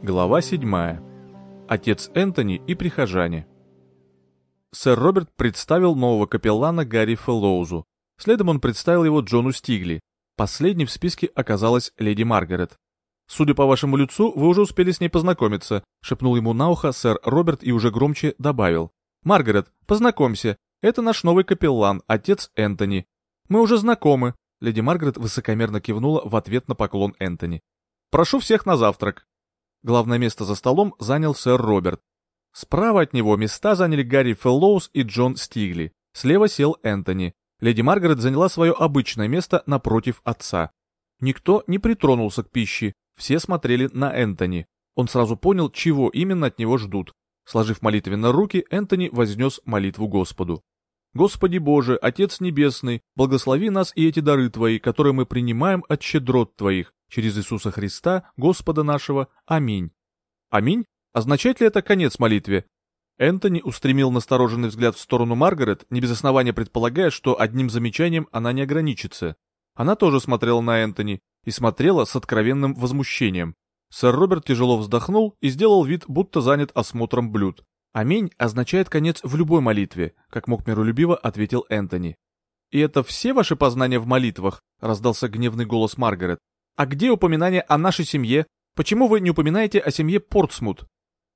Глава 7. Отец Энтони и прихожане. Сэр Роберт представил нового капеллана Гарри Фэллоузу. Следом он представил его Джону Стигли. Последней в списке оказалась леди Маргарет. «Судя по вашему лицу, вы уже успели с ней познакомиться», — шепнул ему на ухо сэр Роберт и уже громче добавил. «Маргарет, познакомься, это наш новый капеллан, отец Энтони. Мы уже знакомы». Леди Маргарет высокомерно кивнула в ответ на поклон Энтони. «Прошу всех на завтрак». Главное место за столом занял сэр Роберт. Справа от него места заняли Гарри Феллоус и Джон Стигли. Слева сел Энтони. Леди Маргарет заняла свое обычное место напротив отца. Никто не притронулся к пище, все смотрели на Энтони. Он сразу понял, чего именно от него ждут. Сложив молитвенно руки, Энтони вознес молитву Господу. «Господи Боже, Отец Небесный, благослови нас и эти дары Твои, которые мы принимаем от щедрот Твоих, через Иисуса Христа, Господа нашего. Аминь. Аминь? Означает ли это конец молитве? Энтони устремил настороженный взгляд в сторону Маргарет, не без основания предполагая, что одним замечанием она не ограничится. Она тоже смотрела на Энтони и смотрела с откровенным возмущением. Сэр Роберт тяжело вздохнул и сделал вид, будто занят осмотром блюд. «Аминь» означает конец в любой молитве, как мог миролюбиво ответил Энтони. «И это все ваши познания в молитвах?» — раздался гневный голос Маргарет. А где упоминание о нашей семье? Почему вы не упоминаете о семье Портсмут?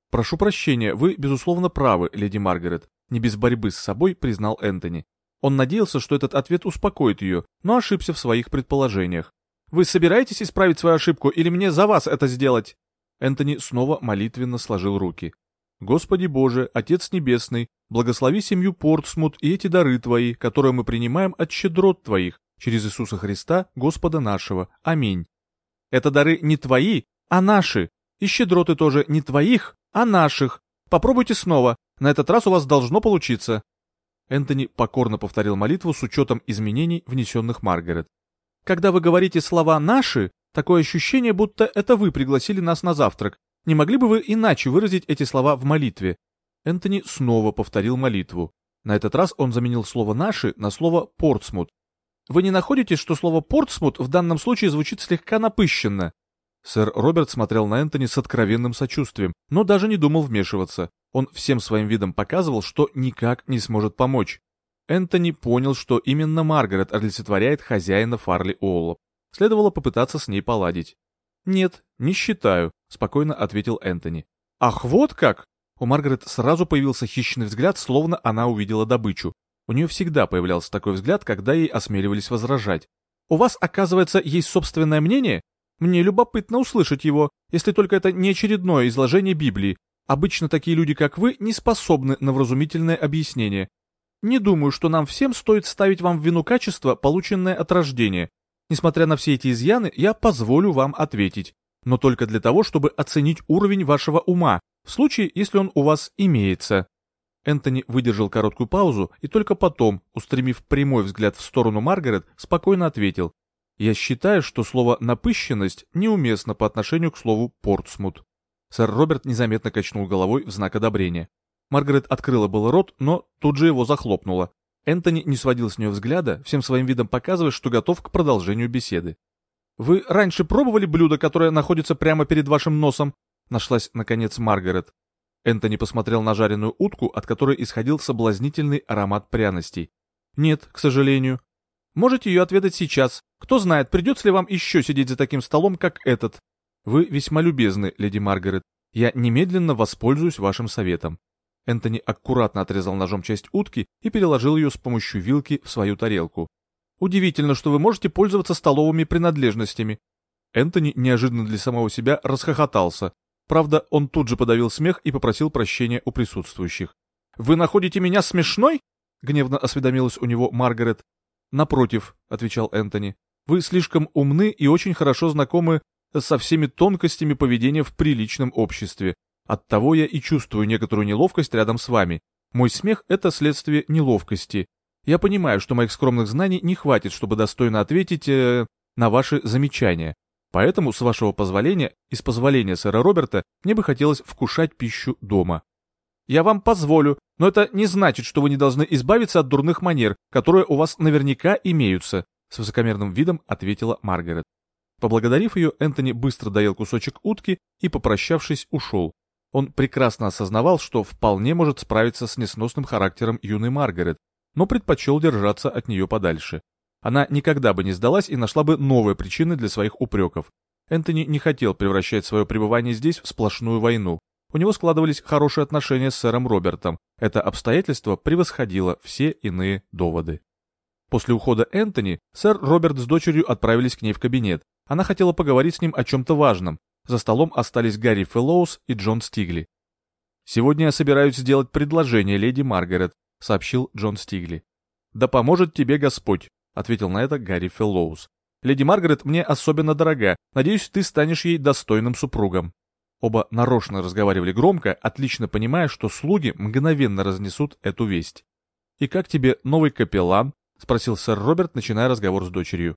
Прошу прощения, вы, безусловно, правы, леди Маргарет. Не без борьбы с собой признал Энтони. Он надеялся, что этот ответ успокоит ее, но ошибся в своих предположениях. «Вы собираетесь исправить свою ошибку или мне за вас это сделать?» Энтони снова молитвенно сложил руки. «Господи Боже, Отец Небесный, благослови семью Портсмут и эти дары Твои, которые мы принимаем от щедрот Твоих, через Иисуса Христа, Господа нашего. Аминь». Это дары не твои, а наши. И щедроты тоже не твоих, а наших. Попробуйте снова. На этот раз у вас должно получиться. Энтони покорно повторил молитву с учетом изменений, внесенных Маргарет. Когда вы говорите слова «наши», такое ощущение, будто это вы пригласили нас на завтрак. Не могли бы вы иначе выразить эти слова в молитве? Энтони снова повторил молитву. На этот раз он заменил слово «наши» на слово «портсмут», вы не находите, что слово «Портсмут» в данном случае звучит слегка напыщенно?» Сэр Роберт смотрел на Энтони с откровенным сочувствием, но даже не думал вмешиваться. Он всем своим видом показывал, что никак не сможет помочь. Энтони понял, что именно Маргарет олицетворяет хозяина Фарли Оллоп. Следовало попытаться с ней поладить. «Нет, не считаю», — спокойно ответил Энтони. «Ах, вот как!» У Маргарет сразу появился хищный взгляд, словно она увидела добычу. У нее всегда появлялся такой взгляд, когда ей осмеливались возражать. «У вас, оказывается, есть собственное мнение? Мне любопытно услышать его, если только это не очередное изложение Библии. Обычно такие люди, как вы, не способны на вразумительное объяснение. Не думаю, что нам всем стоит ставить вам в вину качество, полученное от рождения. Несмотря на все эти изъяны, я позволю вам ответить. Но только для того, чтобы оценить уровень вашего ума, в случае, если он у вас имеется. Энтони выдержал короткую паузу и только потом, устремив прямой взгляд в сторону Маргарет, спокойно ответил. «Я считаю, что слово «напыщенность» неуместно по отношению к слову «портсмут». Сэр Роберт незаметно качнул головой в знак одобрения. Маргарет открыла был рот, но тут же его захлопнула. Энтони не сводил с нее взгляда, всем своим видом показывая, что готов к продолжению беседы. «Вы раньше пробовали блюдо, которое находится прямо перед вашим носом?» Нашлась, наконец, Маргарет. Энтони посмотрел на жареную утку, от которой исходил соблазнительный аромат пряностей. «Нет, к сожалению. Можете ее отведать сейчас. Кто знает, придется ли вам еще сидеть за таким столом, как этот. Вы весьма любезны, леди Маргарет. Я немедленно воспользуюсь вашим советом». Энтони аккуратно отрезал ножом часть утки и переложил ее с помощью вилки в свою тарелку. «Удивительно, что вы можете пользоваться столовыми принадлежностями». Энтони неожиданно для самого себя расхохотался, Правда, он тут же подавил смех и попросил прощения у присутствующих. «Вы находите меня смешной?» — гневно осведомилась у него Маргарет. «Напротив», — отвечал Энтони, — «вы слишком умны и очень хорошо знакомы со всеми тонкостями поведения в приличном обществе. Оттого я и чувствую некоторую неловкость рядом с вами. Мой смех — это следствие неловкости. Я понимаю, что моих скромных знаний не хватит, чтобы достойно ответить э, на ваши замечания. Поэтому, с вашего позволения и с позволения сэра Роберта, мне бы хотелось вкушать пищу дома. Я вам позволю, но это не значит, что вы не должны избавиться от дурных манер, которые у вас наверняка имеются, с высокомерным видом ответила Маргарет. Поблагодарив ее, Энтони быстро доел кусочек утки и, попрощавшись, ушел. Он прекрасно осознавал, что вполне может справиться с несносным характером юной Маргарет, но предпочел держаться от нее подальше. Она никогда бы не сдалась и нашла бы новые причины для своих упреков. Энтони не хотел превращать свое пребывание здесь в сплошную войну. У него складывались хорошие отношения с сэром Робертом. Это обстоятельство превосходило все иные доводы. После ухода Энтони, сэр Роберт с дочерью отправились к ней в кабинет. Она хотела поговорить с ним о чем-то важном. За столом остались Гарри Фэллоус и Джон Стигли. «Сегодня я собираюсь сделать предложение леди Маргарет», — сообщил Джон Стигли. «Да поможет тебе Господь», — ответил на это Гарри Фэллоус. «Леди Маргарет мне особенно дорога. Надеюсь, ты станешь ей достойным супругом». Оба нарочно разговаривали громко, отлично понимая, что слуги мгновенно разнесут эту весть. «И как тебе новый капеллан?» — спросил сэр Роберт, начиная разговор с дочерью.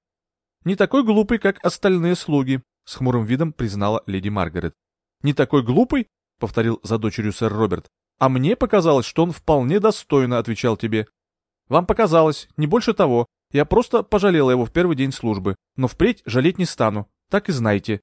«Не такой глупый, как остальные слуги», — с хмурым видом признала леди Маргарет. «Не такой глупый?» — повторил за дочерью сэр Роберт. «А мне показалось, что он вполне достойно отвечал тебе». «Вам показалось, не больше того. Я просто пожалела его в первый день службы, но впредь жалеть не стану, так и знайте».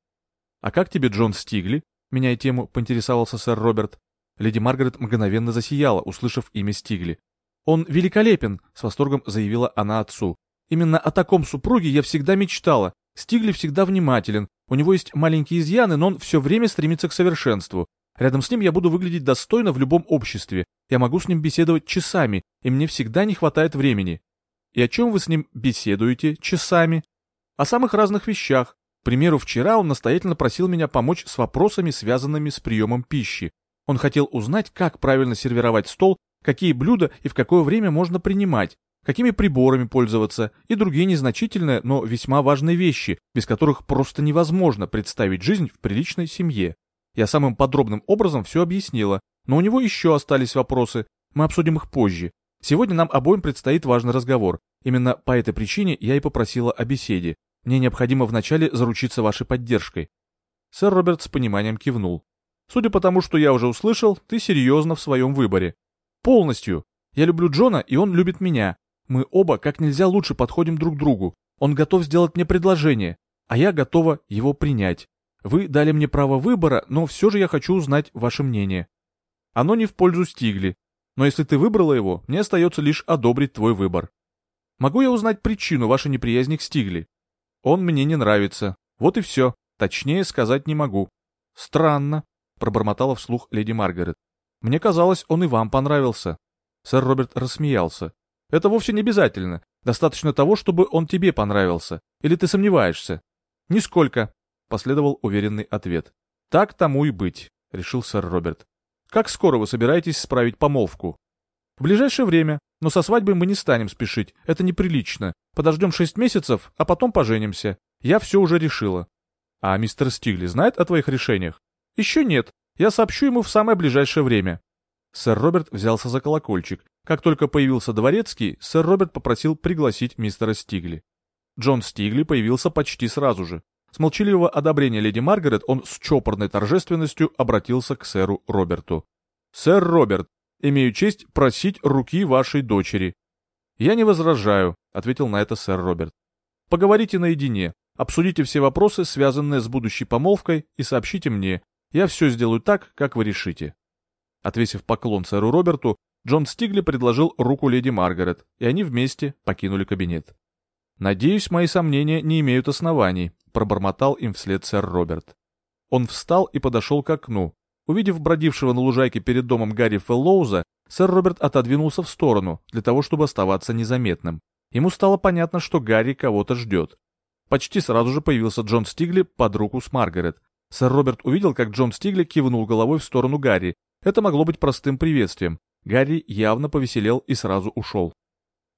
«А как тебе Джон Стигли?» — меняя тему, поинтересовался сэр Роберт. Леди Маргарет мгновенно засияла, услышав имя Стигли. «Он великолепен!» — с восторгом заявила она отцу. Именно о таком супруге я всегда мечтала. Стигли всегда внимателен, у него есть маленькие изъяны, но он все время стремится к совершенству. Рядом с ним я буду выглядеть достойно в любом обществе. Я могу с ним беседовать часами, и мне всегда не хватает времени. И о чем вы с ним беседуете часами? О самых разных вещах. К примеру, вчера он настоятельно просил меня помочь с вопросами, связанными с приемом пищи. Он хотел узнать, как правильно сервировать стол, какие блюда и в какое время можно принимать, какими приборами пользоваться и другие незначительные, но весьма важные вещи, без которых просто невозможно представить жизнь в приличной семье. Я самым подробным образом все объяснила, но у него еще остались вопросы, мы обсудим их позже. Сегодня нам обоим предстоит важный разговор. Именно по этой причине я и попросила о беседе. Мне необходимо вначале заручиться вашей поддержкой. Сэр Роберт с пониманием кивнул. Судя по тому, что я уже услышал, ты серьезно в своем выборе. Полностью. Я люблю Джона, и он любит меня. Мы оба как нельзя лучше подходим друг другу. Он готов сделать мне предложение, а я готова его принять. Вы дали мне право выбора, но все же я хочу узнать ваше мнение. Оно не в пользу Стигли, но если ты выбрала его, мне остается лишь одобрить твой выбор. Могу я узнать причину вашей неприязни к Стигли? Он мне не нравится. Вот и все. Точнее сказать не могу. Странно, пробормотала вслух леди Маргарет. Мне казалось, он и вам понравился. Сэр Роберт рассмеялся. Это вовсе не обязательно. Достаточно того, чтобы он тебе понравился. Или ты сомневаешься? Нисколько, последовал уверенный ответ. Так тому и быть, решил сэр Роберт. Как скоро вы собираетесь справить помолвку? В ближайшее время, но со свадьбой мы не станем спешить, это неприлично. Подождем шесть месяцев, а потом поженимся. Я все уже решила. А мистер Стигли знает о твоих решениях? Еще нет. Я сообщу ему в самое ближайшее время. Сэр Роберт взялся за колокольчик. Как только появился дворецкий, сэр Роберт попросил пригласить мистера Стигли. Джон Стигли появился почти сразу же. С молчаливого одобрения леди Маргарет он с чопорной торжественностью обратился к сэру Роберту. «Сэр Роберт, имею честь просить руки вашей дочери». «Я не возражаю», — ответил на это сэр Роберт. «Поговорите наедине, обсудите все вопросы, связанные с будущей помолвкой, и сообщите мне. Я все сделаю так, как вы решите». Отвесив поклон сэру Роберту, Джон Стигли предложил руку леди Маргарет, и они вместе покинули кабинет. «Надеюсь, мои сомнения не имеют оснований», — пробормотал им вслед сэр Роберт. Он встал и подошел к окну. Увидев бродившего на лужайке перед домом Гарри Феллоуза, сэр Роберт отодвинулся в сторону, для того, чтобы оставаться незаметным. Ему стало понятно, что Гарри кого-то ждет. Почти сразу же появился Джон Стигли под руку с Маргарет. Сэр Роберт увидел, как Джон Стигли кивнул головой в сторону Гарри, это могло быть простым приветствием. Гарри явно повеселел и сразу ушел.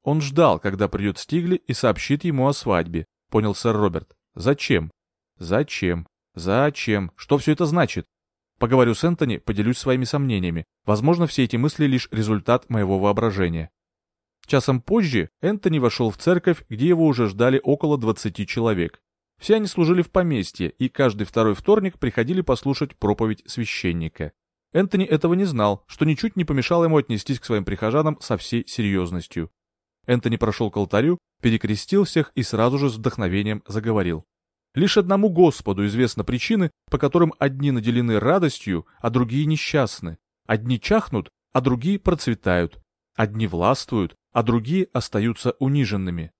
Он ждал, когда придет Стигли и сообщит ему о свадьбе, понял сэр Роберт. Зачем? Зачем? Зачем? Что все это значит? Поговорю с Энтони, поделюсь своими сомнениями. Возможно, все эти мысли лишь результат моего воображения. Часом позже Энтони вошел в церковь, где его уже ждали около 20 человек. Все они служили в поместье, и каждый второй вторник приходили послушать проповедь священника. Энтони этого не знал, что ничуть не помешало ему отнестись к своим прихожанам со всей серьезностью. Энтони прошел к алтарю, перекрестил всех и сразу же с вдохновением заговорил. Лишь одному Господу известны причины, по которым одни наделены радостью, а другие несчастны. Одни чахнут, а другие процветают. Одни властвуют, а другие остаются униженными.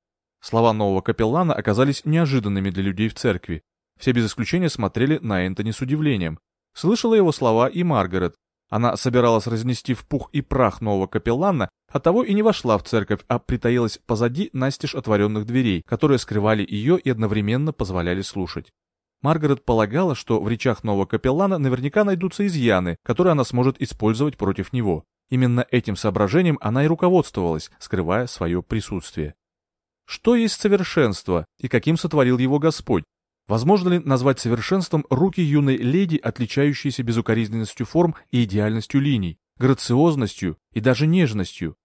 Слова нового капеллана оказались неожиданными для людей в церкви. Все без исключения смотрели на Энтони с удивлением. Слышала его слова и Маргарет. Она собиралась разнести в пух и прах нового капеллана, а того и не вошла в церковь, а притаилась позади настежь отворенных дверей, которые скрывали ее и одновременно позволяли слушать. Маргарет полагала, что в речах нового капеллана наверняка найдутся изъяны, которые она сможет использовать против него. Именно этим соображением она и руководствовалась, скрывая свое присутствие. Что есть совершенство и каким сотворил его Господь? Возможно ли назвать совершенством руки юной леди, отличающиеся безукоризненностью форм и идеальностью линий, грациозностью и даже нежностью?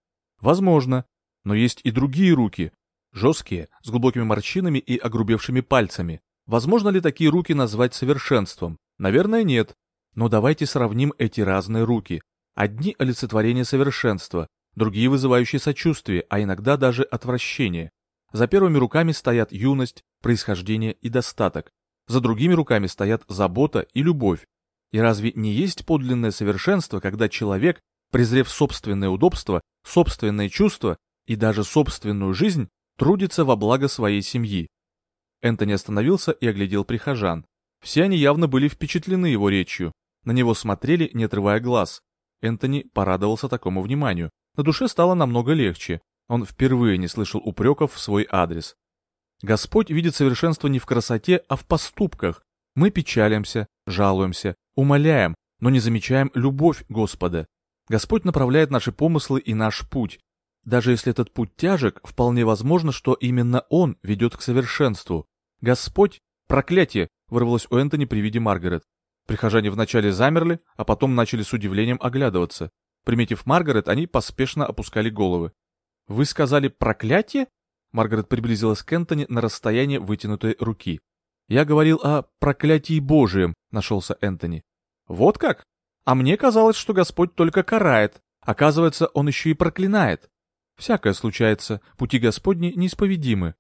Возможно. Но есть и другие руки, жесткие, с глубокими морщинами и огрубевшими пальцами. Возможно ли такие руки назвать совершенством? Наверное, нет. Но давайте сравним эти разные руки. Одни олицетворение совершенства, другие вызывающие сочувствие, а иногда даже отвращение. За первыми руками стоят юность, происхождение и достаток. За другими руками стоят забота и любовь. И разве не есть подлинное совершенство, когда человек, презрев собственное удобство, собственные чувства и даже собственную жизнь, трудится во благо своей семьи? Энтони остановился и оглядел прихожан. Все они явно были впечатлены его речью. На него смотрели, не отрывая глаз. Энтони порадовался такому вниманию. На душе стало намного легче. Он впервые не слышал упреков в свой адрес. Господь видит совершенство не в красоте, а в поступках. Мы печалимся, жалуемся, умоляем, но не замечаем любовь Господа. Господь направляет наши помыслы и наш путь. Даже если этот путь тяжек, вполне возможно, что именно он ведет к совершенству. Господь, проклятие, вырвалось у Энтони при виде Маргарет. Прихожане вначале замерли, а потом начали с удивлением оглядываться. Приметив Маргарет, они поспешно опускали головы. «Вы сказали проклятие?» Маргарет приблизилась к Энтони на расстояние вытянутой руки. «Я говорил о проклятии Божием», — нашелся Энтони. «Вот как? А мне казалось, что Господь только карает. Оказывается, Он еще и проклинает. Всякое случается, пути Господни неисповедимы.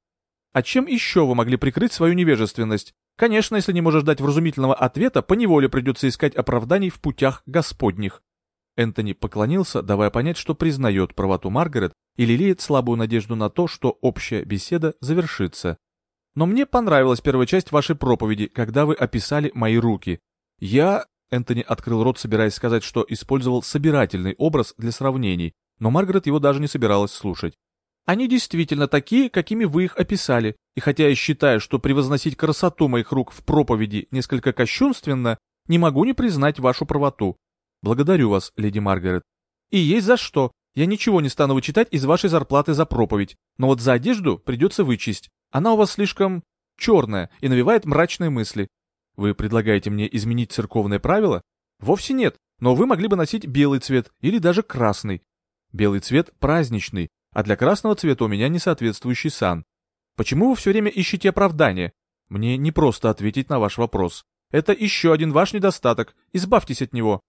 А чем еще вы могли прикрыть свою невежественность? Конечно, если не можешь дать вразумительного ответа, поневоле придется искать оправданий в путях Господних. Энтони поклонился, давая понять, что признает правоту Маргарет и лелеет слабую надежду на то, что общая беседа завершится. Но мне понравилась первая часть вашей проповеди, когда вы описали мои руки. Я... Энтони открыл рот, собираясь сказать, что использовал собирательный образ для сравнений, но Маргарет его даже не собиралась слушать. Они действительно такие, какими вы их описали, и хотя я считаю, что превозносить красоту моих рук в проповеди несколько кощунственно, не могу не признать вашу правоту. Благодарю вас, леди Маргарет. И есть за что. Я ничего не стану вычитать из вашей зарплаты за проповедь, но вот за одежду придется вычесть. Она у вас слишком черная и навевает мрачные мысли. Вы предлагаете мне изменить церковные правила? Вовсе нет, но вы могли бы носить белый цвет или даже красный. Белый цвет праздничный, а для красного цвета у меня несоответствующий сан. Почему вы все время ищете оправдания? Мне не просто ответить на ваш вопрос. Это еще один ваш недостаток, избавьтесь от него.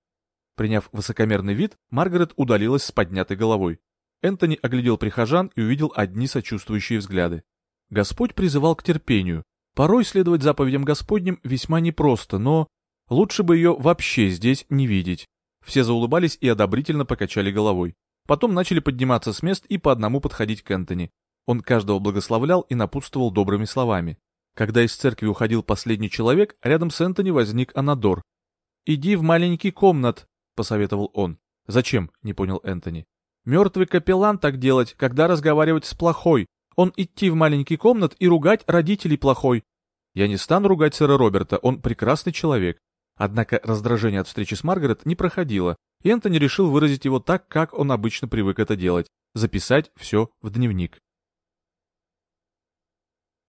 Приняв высокомерный вид, Маргарет удалилась с поднятой головой. Энтони оглядел прихожан и увидел одни сочувствующие взгляды. Господь призывал к терпению. Порой следовать заповедям Господним весьма непросто, но лучше бы ее вообще здесь не видеть. Все заулыбались и одобрительно покачали головой. Потом начали подниматься с мест и по одному подходить к Энтони. Он каждого благословлял и напутствовал добрыми словами. Когда из церкви уходил последний человек, рядом с Энтони возник Анадор. «Иди в маленький комнат», — посоветовал он. «Зачем?» — не понял Энтони. «Мертвый капеллан так делать, когда разговаривать с плохой. Он идти в маленький комнат и ругать родителей плохой. Я не стану ругать сэра Роберта, он прекрасный человек. Однако раздражение от встречи с Маргарет не проходило, и Энтони решил выразить его так, как он обычно привык это делать — записать все в дневник.